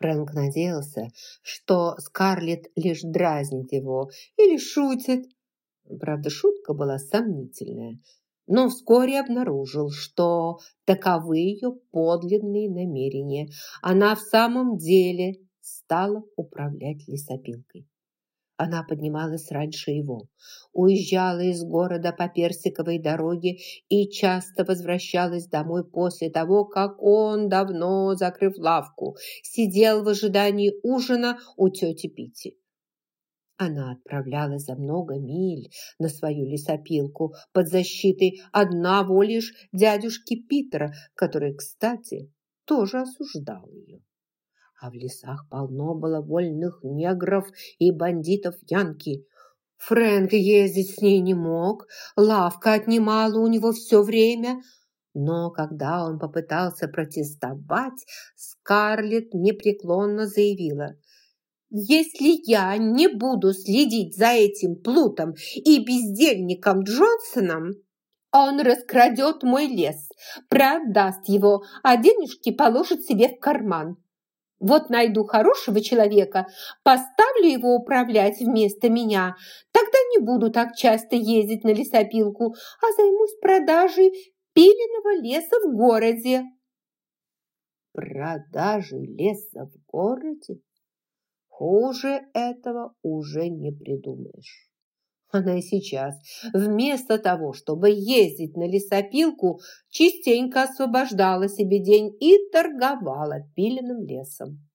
Фрэнк надеялся, что Скарлетт лишь дразнит его или шутит. Правда, шутка была сомнительная, но вскоре обнаружил, что таковы ее подлинные намерения. Она в самом деле стала управлять лесопилкой. Она поднималась раньше его, уезжала из города по Персиковой дороге и часто возвращалась домой после того, как он, давно закрыв лавку, сидел в ожидании ужина у тети Пити. Она отправлялась за много миль на свою лесопилку под защитой одного лишь дядюшки Питера, который, кстати, тоже осуждал ее а в лесах полно было вольных негров и бандитов Янки. Фрэнк ездить с ней не мог, лавка отнимала у него все время, но когда он попытался протестовать, Скарлетт непреклонно заявила – если я не буду следить за этим плутом и бездельником Джонсоном, он раскрадет мой лес, продаст его, а денежки положит себе в карман. Вот найду хорошего человека, поставлю его управлять вместо меня. Тогда не буду так часто ездить на лесопилку, а займусь продажей пиленного леса в городе. Продажи леса в городе? Хуже этого уже не придумаешь. Она и сейчас, вместо того, чтобы ездить на лесопилку, частенько освобождала себе день и торговала пиленным лесом.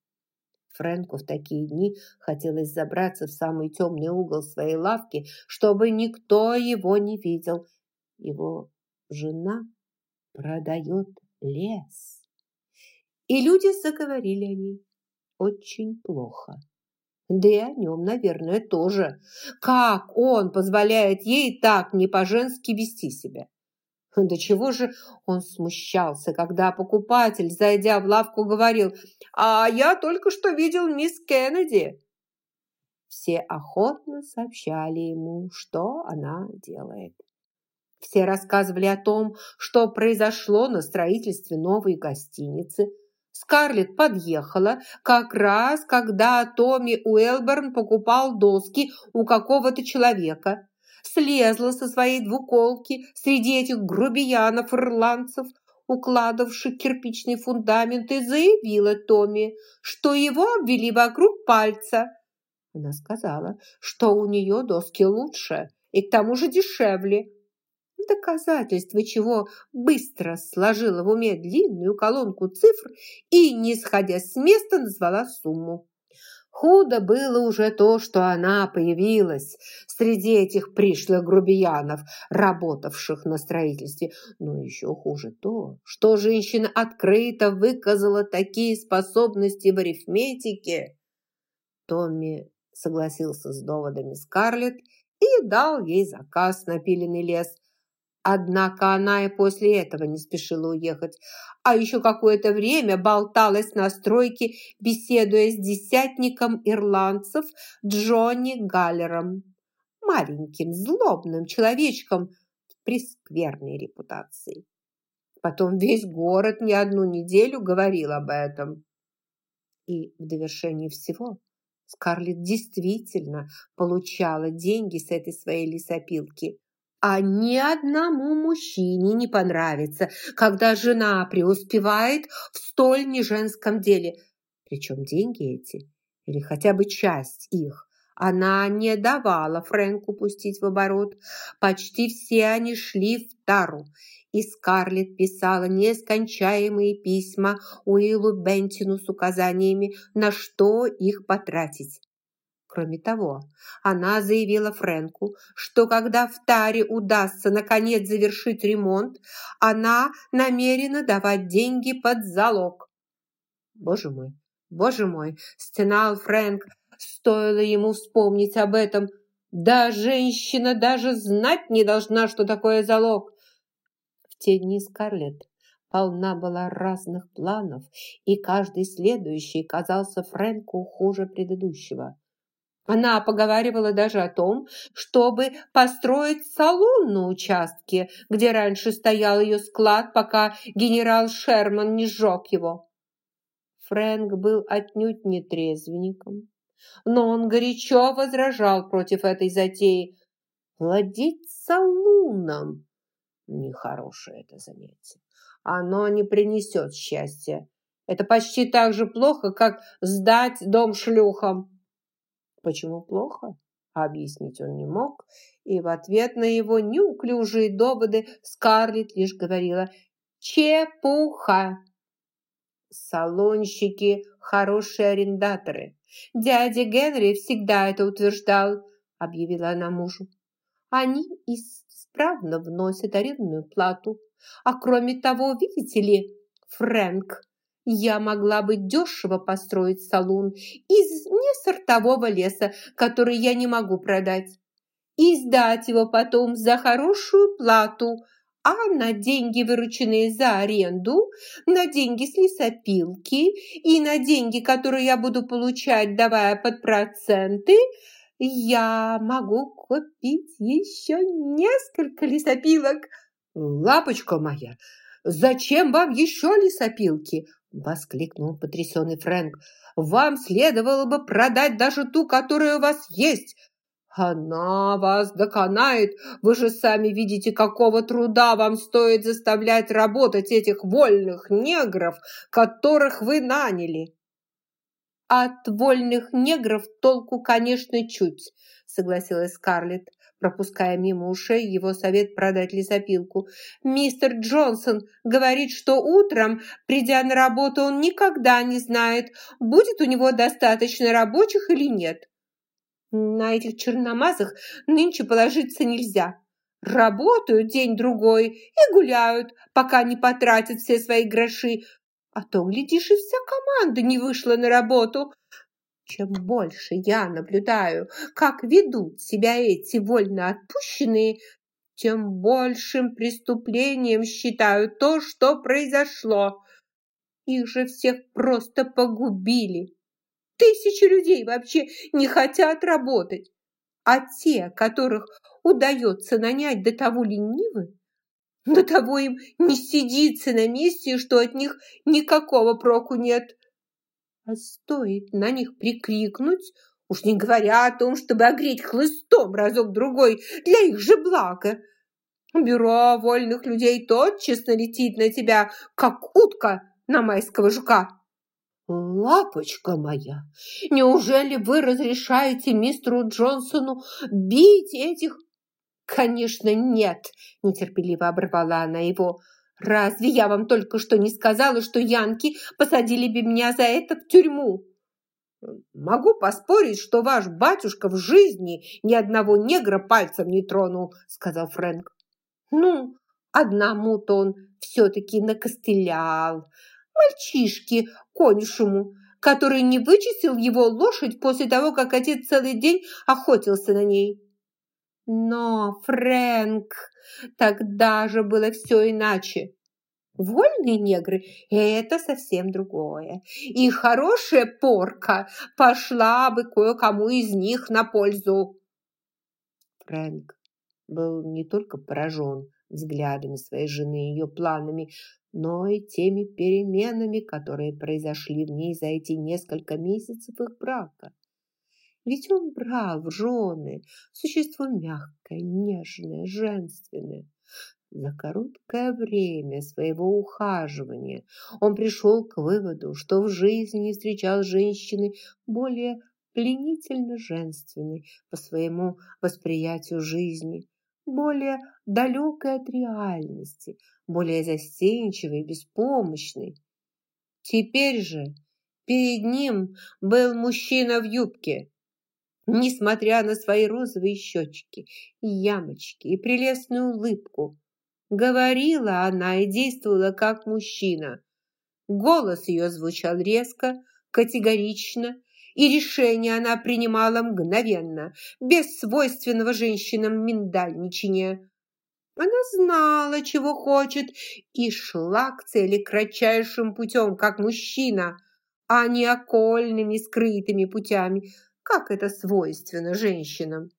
Фрэнку в такие дни хотелось забраться в самый темный угол своей лавки, чтобы никто его не видел. Его жена продает лес. И люди заговорили о ней очень плохо. Да и о нем, наверное, тоже. Как он позволяет ей так не по-женски вести себя? До чего же он смущался, когда покупатель, зайдя в лавку, говорил «А я только что видел мисс Кеннеди». Все охотно сообщали ему, что она делает. Все рассказывали о том, что произошло на строительстве новой гостиницы – Скарлетт подъехала как раз, когда Томми Уэлберн покупал доски у какого-то человека. Слезла со своей двуколки среди этих грубиянов-ирландцев, укладывавших кирпичный фундамент, и заявила Томми, что его обвели вокруг пальца. Она сказала, что у нее доски лучше и к тому же дешевле доказательство чего быстро сложила в уме длинную колонку цифр и, не сходя с места, назвала сумму. Худо было уже то, что она появилась среди этих пришлых грубиянов, работавших на строительстве. Но еще хуже то, что женщина открыто выказала такие способности в арифметике. Томми согласился с доводами Скарлетт и дал ей заказ на пиленный лес, Однако она и после этого не спешила уехать, а еще какое-то время болталась на стройке, беседуя с десятником ирландцев Джонни Галлером, маленьким злобным человечком с прескверной репутацией. Потом весь город не одну неделю говорил об этом. И в довершении всего Скарлетт действительно получала деньги с этой своей лесопилки – а ни одному мужчине не понравится, когда жена преуспевает в столь неженском деле. Причем деньги эти, или хотя бы часть их, она не давала Фрэнку пустить в оборот. Почти все они шли в тару, и Скарлетт писала нескончаемые письма Уиллу Бентину с указаниями, на что их потратить. Кроме того, она заявила Фрэнку, что когда в Таре удастся наконец завершить ремонт, она намерена давать деньги под залог. «Боже мой, боже мой!» – стенал Фрэнк. Стоило ему вспомнить об этом. «Да женщина даже знать не должна, что такое залог!» В те дни Скарлетт полна была разных планов, и каждый следующий казался Фрэнку хуже предыдущего. Она поговаривала даже о том, чтобы построить салон на участке, где раньше стоял ее склад, пока генерал Шерман не сжег его. Фрэнк был отнюдь не трезвенником, но он горячо возражал против этой затеи. Владеть салуном – нехорошее это занятие. Оно не принесет счастья. Это почти так же плохо, как сдать дом шлюхам. Почему плохо? Объяснить он не мог, и в ответ на его неуклюжие доводы Скарлетт лишь говорила «Чепуха!». Салонщики – хорошие арендаторы. Дядя Генри всегда это утверждал, объявила она мужу. Они исправно вносят арендную плату. А кроме того, видите ли, Фрэнк, я могла бы дешево построить салон из несортового леса, который я не могу продать, и сдать его потом за хорошую плату, а на деньги, вырученные за аренду, на деньги с лесопилки и на деньги, которые я буду получать, давая под проценты, я могу купить еще несколько лесопилок. Лапочка моя, зачем вам еще лесопилки? Воскликнул потрясенный Фрэнк. «Вам следовало бы продать даже ту, которая у вас есть. Она вас доконает. Вы же сами видите, какого труда вам стоит заставлять работать этих вольных негров, которых вы наняли». «От вольных негров толку, конечно, чуть», согласилась Скарлетт пропуская мимо ушей его совет продать лесопилку. «Мистер Джонсон говорит, что утром, придя на работу, он никогда не знает, будет у него достаточно рабочих или нет. На этих черномазых нынче положиться нельзя. Работают день-другой и гуляют, пока не потратят все свои гроши, а то, глядишь, и вся команда не вышла на работу. Чем больше я наблюдаю, как ведут себя эти вольно отпущенные, тем большим преступлением считаю то, что произошло. Их же всех просто погубили. Тысячи людей вообще не хотят работать, а те, которых удается нанять до того ленивы, до того им не сидится на месте, что от них никакого проку нет. А стоит на них прикрикнуть, уж не говоря о том, чтобы огреть хлыстом разок-другой для их же блага. Бюро вольных людей тотчас налетит на тебя, как утка на майского жука. «Лапочка моя, неужели вы разрешаете мистеру Джонсону бить этих...» «Конечно, нет!» – нетерпеливо оборвала она его. Разве я вам только что не сказала, что янки посадили бы меня за это в тюрьму? Могу поспорить, что ваш батюшка в жизни ни одного негра пальцем не тронул, сказал Фрэнк. Ну, одному-то он все-таки накостылял. Мальчишке, конюшему, который не вычистил его лошадь после того, как отец целый день охотился на ней. Но, Фрэнк, тогда же было все иначе. Вольные негры – это совсем другое. И хорошая порка пошла бы кое-кому из них на пользу. Фрэнк был не только поражен взглядами своей жены и ее планами, но и теми переменами, которые произошли в ней за эти несколько месяцев их брака. Ведь он брал в жены существо мягкое, нежное, женственное. За короткое время своего ухаживания он пришел к выводу, что в жизни не встречал женщины более пленительно женственной по своему восприятию жизни, более далекой от реальности, более застенчивой, беспомощной. Теперь же перед ним был мужчина в юбке, Несмотря на свои розовые щечки, ямочки и прелестную улыбку, говорила она и действовала как мужчина. Голос ее звучал резко, категорично, и решение она принимала мгновенно, без свойственного женщинам миндальничания. Она знала, чего хочет, и шла к цели кратчайшим путем, как мужчина, а не окольными скрытыми путями, как это свойственно женщинам.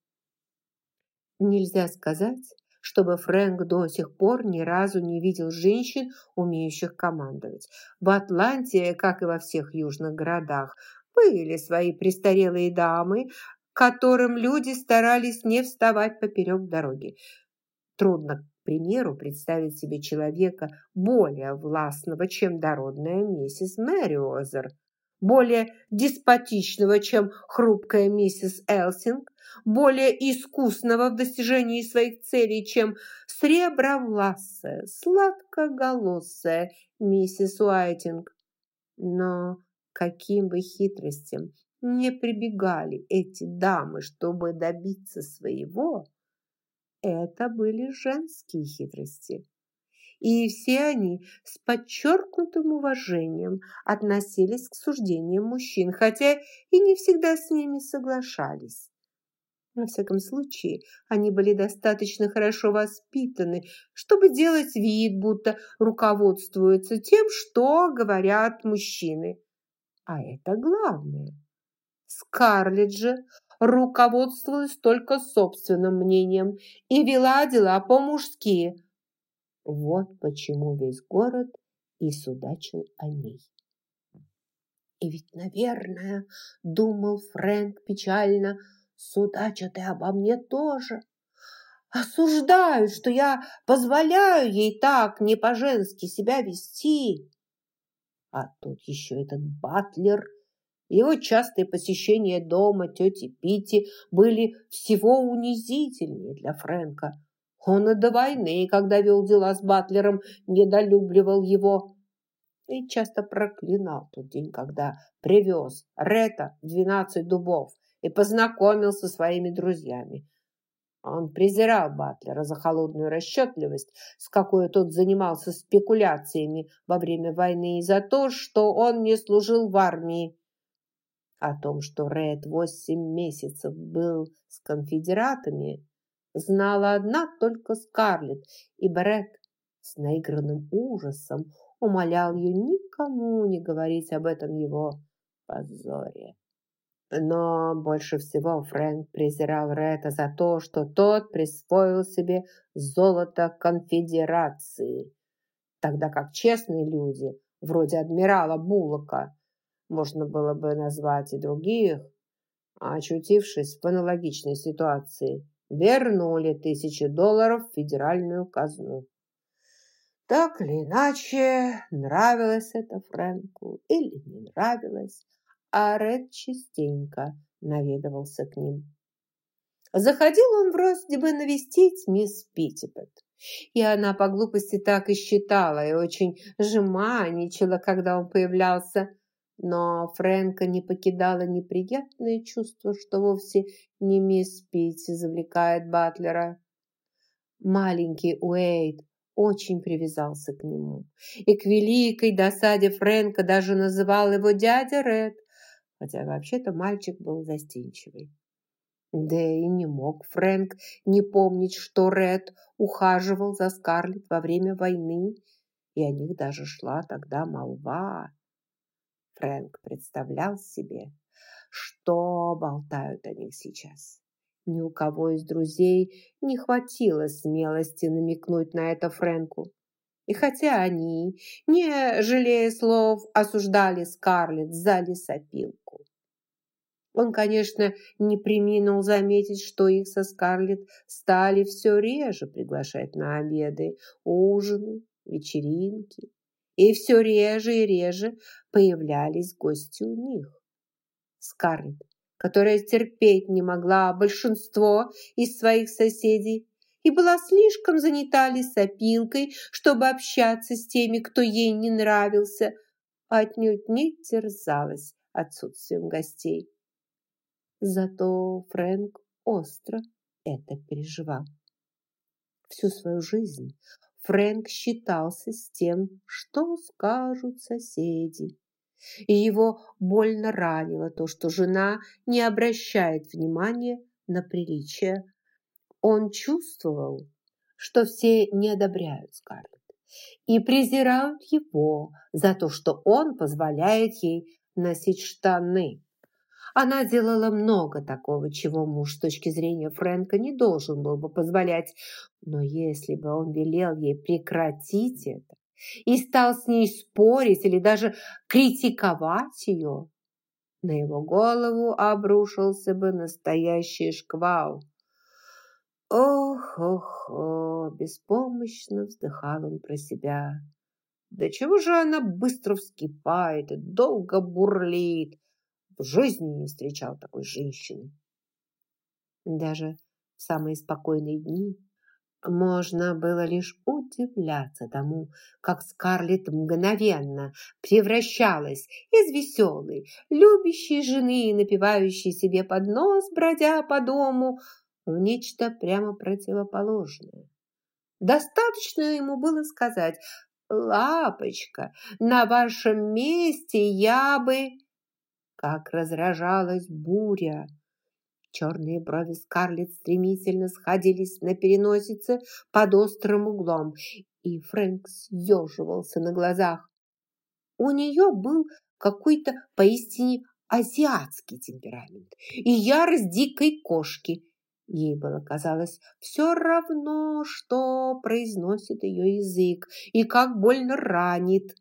Нельзя сказать, чтобы Фрэнк до сих пор ни разу не видел женщин, умеющих командовать. В Атланте, как и во всех южных городах, были свои престарелые дамы, которым люди старались не вставать поперек дороги. Трудно, к примеру, представить себе человека более властного, чем дородная миссис Мэриозер, более деспотичного, чем хрупкая миссис Элсинг, более искусного в достижении своих целей, чем сребровласая, сладкоголосая миссис Уайтинг. Но каким бы хитростям не прибегали эти дамы, чтобы добиться своего, это были женские хитрости. И все они с подчеркнутым уважением относились к суждениям мужчин, хотя и не всегда с ними соглашались. Во всяком случае, они были достаточно хорошо воспитаны, чтобы делать вид, будто руководствуются тем, что говорят мужчины. А это главное. Скарлетт же руководствовалась только собственным мнением и вела дела по-мужски. Вот почему весь город и судачил о ней. И ведь, наверное, думал Фрэнк печально, судачат и обо мне тоже. Осуждают, что я позволяю ей так не по-женски себя вести. А тут еще этот батлер – его частые посещения дома тети Пити были всего унизительнее для Фрэнка. Он и до войны, когда вел дела с Батлером, недолюбливал его и часто проклинал тот день, когда привез Рета двенадцать дубов и познакомился со своими друзьями. Он презирал Батлера за холодную расчетливость, с какой тот занимался спекуляциями во время войны, и за то, что он не служил в армии. О том, что Ред восемь месяцев был с конфедератами, знала одна только Скарлетт, и Бред с наигранным ужасом умолял ее никому не говорить об этом его позоре. Но больше всего Фрэнк презирал Ретта за то, что тот присвоил себе золото конфедерации, тогда как честные люди, вроде адмирала Буллока, можно было бы назвать и других, очутившись в аналогичной ситуации, вернули тысячи долларов в федеральную казну. Так или иначе, нравилось это Фрэнку или не нравилось, а Ред частенько наведывался к ним. Заходил он вроде бы навестить мисс Питтипет. И она по глупости так и считала, и очень жеманничала, когда он появлялся. Но Фрэнка не покидало неприятное чувство, что вовсе не мисс Питти завлекает Батлера. Маленький Уэйд очень привязался к нему. И к великой досаде Фрэнка даже называл его дядя Ред, хотя вообще-то мальчик был застенчивый. Да и не мог Фрэнк не помнить, что Ред ухаживал за Скарлетт во время войны, и о них даже шла тогда молва. Фрэнк представлял себе, что болтают о них сейчас. Ни у кого из друзей не хватило смелости намекнуть на это Фрэнку. И хотя они, не жалея слов, осуждали Скарлетт за лесопилку, он, конечно, не приминул заметить, что их со Скарлетт стали все реже приглашать на обеды, ужины, вечеринки и все реже и реже появлялись гости у них. Скарлетт, которая терпеть не могла большинство из своих соседей и была слишком занята лесопилкой, чтобы общаться с теми, кто ей не нравился, отнюдь не терзалась отсутствием гостей. Зато Фрэнк остро это переживал. Всю свою жизнь Фрэнк считался с тем, что скажут соседи. И его больно ранило то, что жена не обращает внимания на приличие. Он чувствовал, что все не одобряют Скарлетт и презирают его за то, что он позволяет ей носить штаны. Она делала много такого, чего муж с точки зрения Фрэнка не должен был бы позволять. Но если бы он велел ей прекратить это и стал с ней спорить или даже критиковать ее, на его голову обрушился бы настоящий шквал. Ох, ох, ох, беспомощно вздыхал он про себя. Да чего же она быстро вскипает и долго бурлит? В жизни не встречал такой женщины. Даже в самые спокойные дни можно было лишь удивляться тому, как Скарлетт мгновенно превращалась из веселой, любящей жены, напивающей себе под нос, бродя по дому, в нечто прямо противоположное. Достаточно ему было сказать «Лапочка, на вашем месте я бы...» Как разражалась буря! Черные брови Скарлетт стремительно сходились на переносице под острым углом, и Фрэнк съеживался на глазах. У нее был какой-то поистине азиатский темперамент и ярость дикой кошки. Ей было казалось все равно, что произносит ее язык и как больно ранит.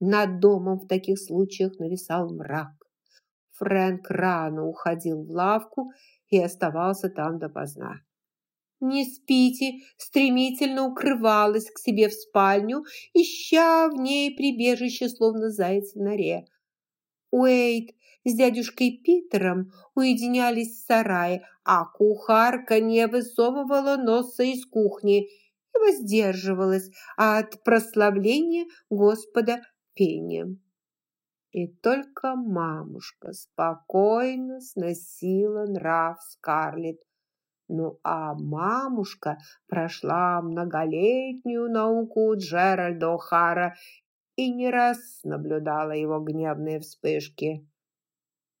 Над домом в таких случаях нависал мрак. Фрэнк рано уходил в лавку и оставался там допоздна. «Не спите!» стремительно укрывалась к себе в спальню, ища в ней прибежище, словно заяц в норе. Уэйт с дядюшкой Питером уединялись в сарае, а кухарка не высовывала носа из кухни и воздерживалась от прославления Господа пением. И только мамушка спокойно сносила нрав Скарлетт. Ну а мамушка прошла многолетнюю науку Джеральда О'Хара и не раз наблюдала его гневные вспышки.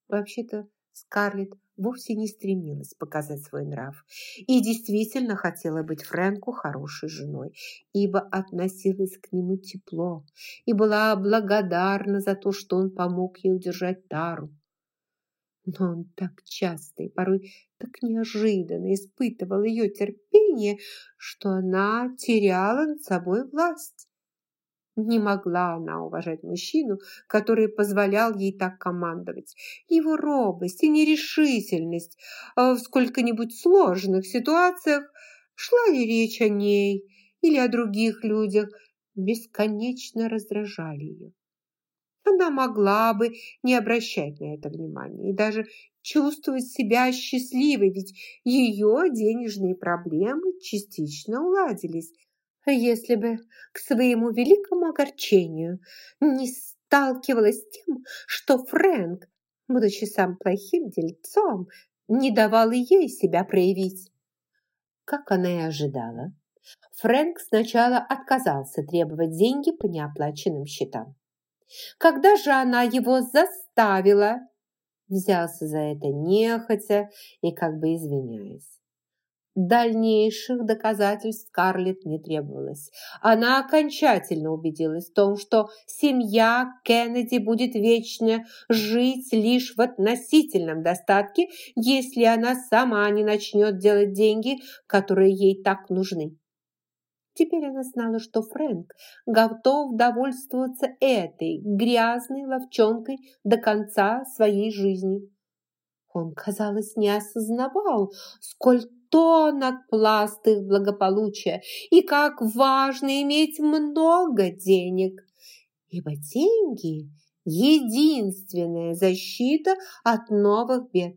Вообще-то Скарлетт вовсе не стремилась показать свой нрав и действительно хотела быть Фрэнку хорошей женой, ибо относилась к нему тепло и была благодарна за то, что он помог ей удержать Тару. Но он так часто и порой так неожиданно испытывал ее терпение, что она теряла над собой власть. Не могла она уважать мужчину, который позволял ей так командовать. Его робость и нерешительность а в сколько-нибудь сложных ситуациях, шла ли речь о ней или о других людях, бесконечно раздражали ее. Она могла бы не обращать на это внимания и даже чувствовать себя счастливой, ведь ее денежные проблемы частично уладились, если бы к своему великому огорчению не сталкивалась с тем, что Фрэнк, будучи сам плохим дельцом, не давал ей себя проявить. Как она и ожидала, Фрэнк сначала отказался требовать деньги по неоплаченным счетам. Когда же она его заставила, взялся за это нехотя и как бы извиняясь. Дальнейших доказательств Скарлетт не требовалось. Она окончательно убедилась в том, что семья Кеннеди будет вечно жить лишь в относительном достатке, если она сама не начнет делать деньги, которые ей так нужны. Теперь она знала, что Фрэнк готов довольствоваться этой грязной ловчонкой до конца своей жизни. Он, казалось, не осознавал, сколь тонок пласт их благополучия и как важно иметь много денег, ибо деньги – единственная защита от новых бед.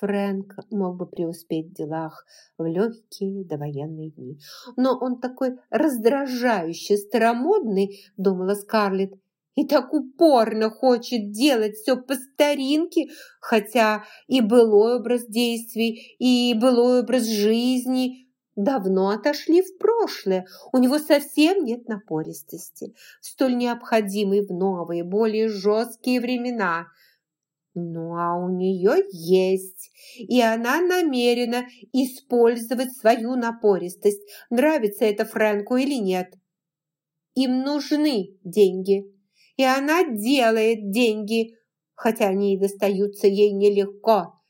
Фрэнк мог бы преуспеть в делах в легкие довоенные дни. Но он такой раздражающе старомодный, думала Скарлетт, и так упорно хочет делать все по старинке, хотя и былой образ действий, и былой образ жизни давно отошли в прошлое. У него совсем нет напористости, столь необходимой в новые, более жесткие времена. Ну, а у нее есть, и она намерена использовать свою напористость, нравится это Фрэнку или нет. Им нужны деньги и она делает деньги, хотя они и достаются ей нелегко.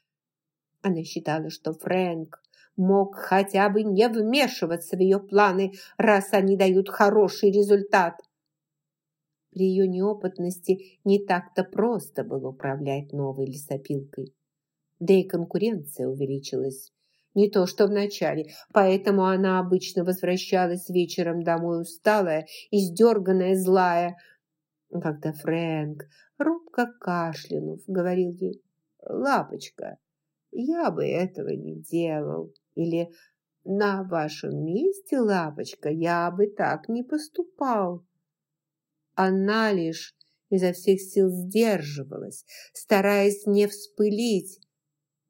Она считала, что Фрэнк мог хотя бы не вмешиваться в ее планы, раз они дают хороший результат. При ее неопытности не так-то просто было управлять новой лесопилкой. Да и конкуренция увеличилась. Не то что в начале, поэтому она обычно возвращалась вечером домой усталая, издерганная, злая. Когда Фрэнк, робко кашлянув, говорил ей «Лапочка, я бы этого не делал» или «На вашем месте, лапочка, я бы так не поступал». Она лишь изо всех сил сдерживалась, стараясь не вспылить,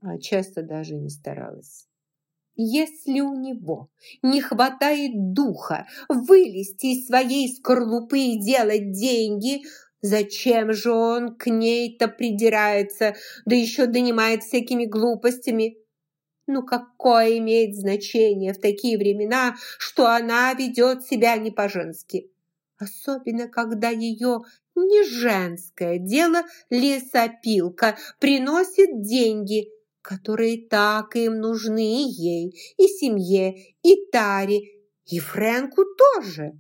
а часто даже не старалась. Если у него не хватает духа вылезти из своей скорлупы и делать деньги, зачем же он к ней-то придирается, да еще донимает всякими глупостями? Ну какое имеет значение в такие времена, что она ведет себя не по-женски? Особенно, когда ее не женское дело лесопилка приносит деньги, которые так им нужны и ей, и семье, и Таре, и Фрэнку тоже.